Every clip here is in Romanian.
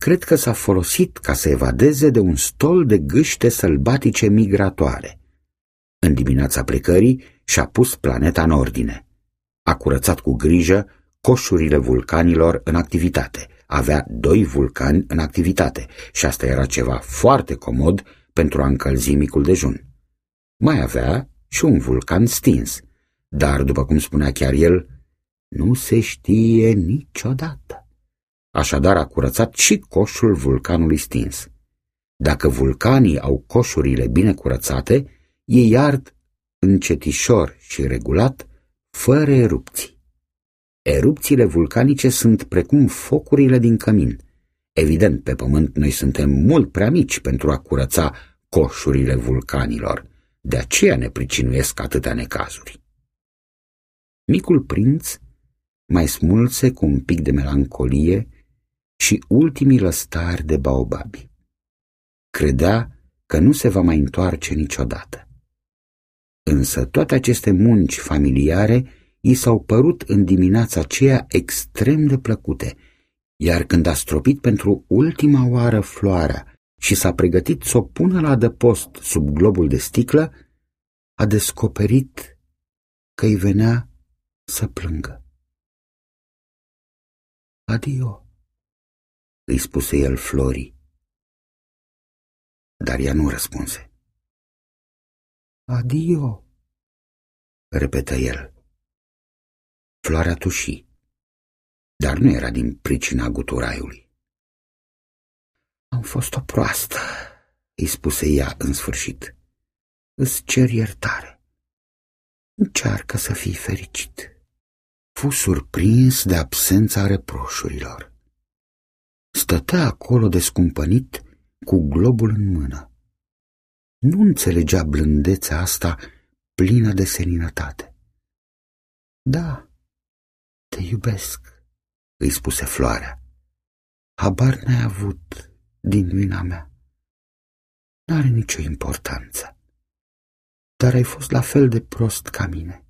cred că s-a folosit ca să evadeze de un stol de gâște sălbatice migratoare. În dimineața plecării și-a pus planeta în ordine. A curățat cu grijă coșurile vulcanilor în activitate. Avea doi vulcani în activitate și asta era ceva foarte comod pentru a încălzi micul dejun. Mai avea și un vulcan stins, dar, după cum spunea chiar el, nu se știe niciodată. Așadar a curățat și coșul vulcanului stins. Dacă vulcanii au coșurile bine curățate, ei ard încetișor și regulat, fără erupții. Erupțiile vulcanice sunt precum focurile din cămin. Evident, pe pământ noi suntem mult prea mici pentru a curăța coșurile vulcanilor, de aceea ne pricinuiesc atâtea necazuri. Micul prinț mai smulse cu un pic de melancolie și ultimii lăstari de baobabi. Credea că nu se va mai întoarce niciodată. Însă toate aceste munci familiare i s-au părut în dimineața aceea extrem de plăcute, iar când a stropit pentru ultima oară floarea și s-a pregătit să o pună la adăpost sub globul de sticlă, a descoperit că îi venea să plângă. Adio, îi spuse el Florii. Dar ea nu răspunse. Adio, repetă el. Floarea tuși, dar nu era din pricina guturaiului. Am fost o proastă, îi spuse ea în sfârșit. Îți cer iertare. Încearcă să fii fericit. Fu surprins de absența reproșurilor. Stătea acolo descumpănit cu globul în mână. Nu înțelegea blândețea asta plină de seninătate. Da, te iubesc, îi spuse floarea. Habar n-ai avut din vina mea. N-are nicio importanță. Dar ai fost la fel de prost ca mine.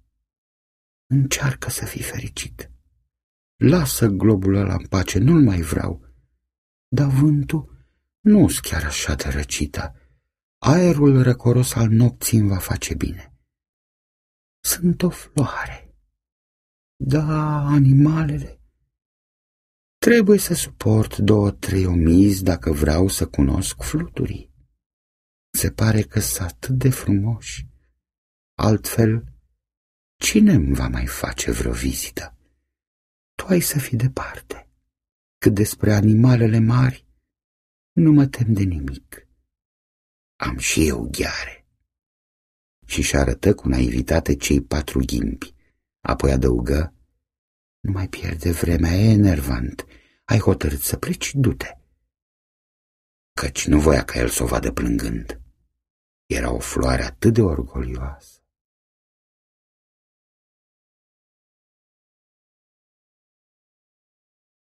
Încearcă să fii fericit. Lasă globul ăla în pace, nu-l mai vreau. Dar vântul nu-s chiar așa de răcită. Aerul răcoros al nopții îmi va face bine. Sunt o floare. Da, animalele. Trebuie să suport două, trei omizi dacă vreau să cunosc fluturii. Se pare că sunt atât de frumoși. Altfel, cine îmi va mai face vreo vizită? Tu ai să fii departe. Cât despre animalele mari, nu mă tem de nimic. Am și eu gheare. Și și arătă cu naivitate cei patru ghimbi. Apoi adăugă, nu mai pierde vremea, e enervant. Ai hotărât să pleci, du-te. Căci nu voia ca el să o vadă plângând. Era o floare atât de orgolioasă.